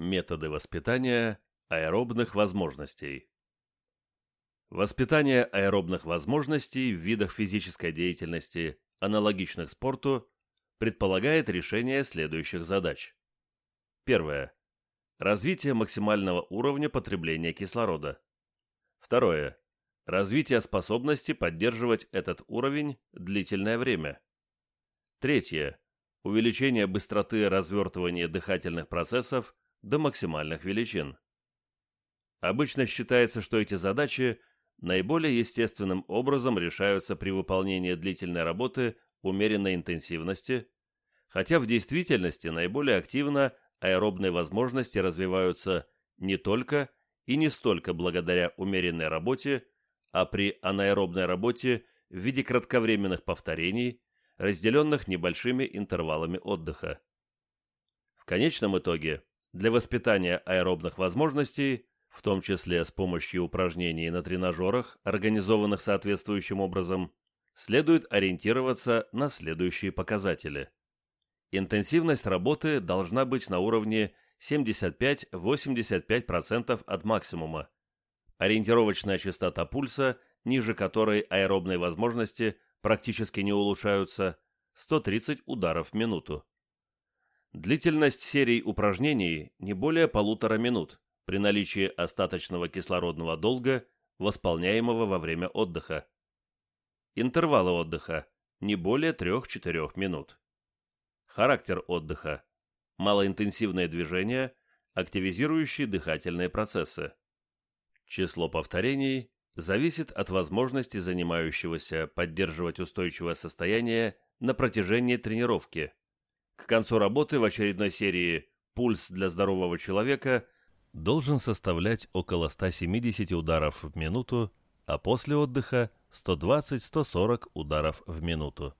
Методы воспитания аэробных возможностей. Воспитание аэробных возможностей в видах физической деятельности, аналогичных спорту, предполагает решение следующих задач. Первое. Развитие максимального уровня потребления кислорода. Второе. Развитие способности поддерживать этот уровень длительное время. Третье. Увеличение быстроты развертывания дыхательных процессов до максимальных величин. Обычно считается, что эти задачи наиболее естественным образом решаются при выполнении длительной работы умеренной интенсивности, хотя в действительности наиболее активно аэробные возможности развиваются не только и не столько благодаря умеренной работе, а при анаэробной работе в виде кратковременных повторений, разделенных небольшими интервалами отдыха. В конечном итоге для воспитания аэробных возможностей, в том числе с помощью упражнений на тренажерах, организованных соответствующим образом, следует ориентироваться на следующие показатели. Интенсивность работы должна быть на уровне 75-85% от максимума. Ориентировочная частота пульса, ниже которой аэробные возможности практически не улучшаются, 130 ударов в минуту. Длительность серий упражнений не более полутора минут при наличии остаточного кислородного долга, восполняемого во время отдыха. Интервалы отдыха не более 3-4 минут. Характер отдыха. Малоинтенсивные движения, активизирующие дыхательные процессы. Число повторений зависит от возможности занимающегося поддерживать устойчивое состояние на протяжении тренировки – к концу работы в очередной серии «Пульс для здорового человека» должен составлять около 170 ударов в минуту, а после отдыха 120-140 ударов в минуту.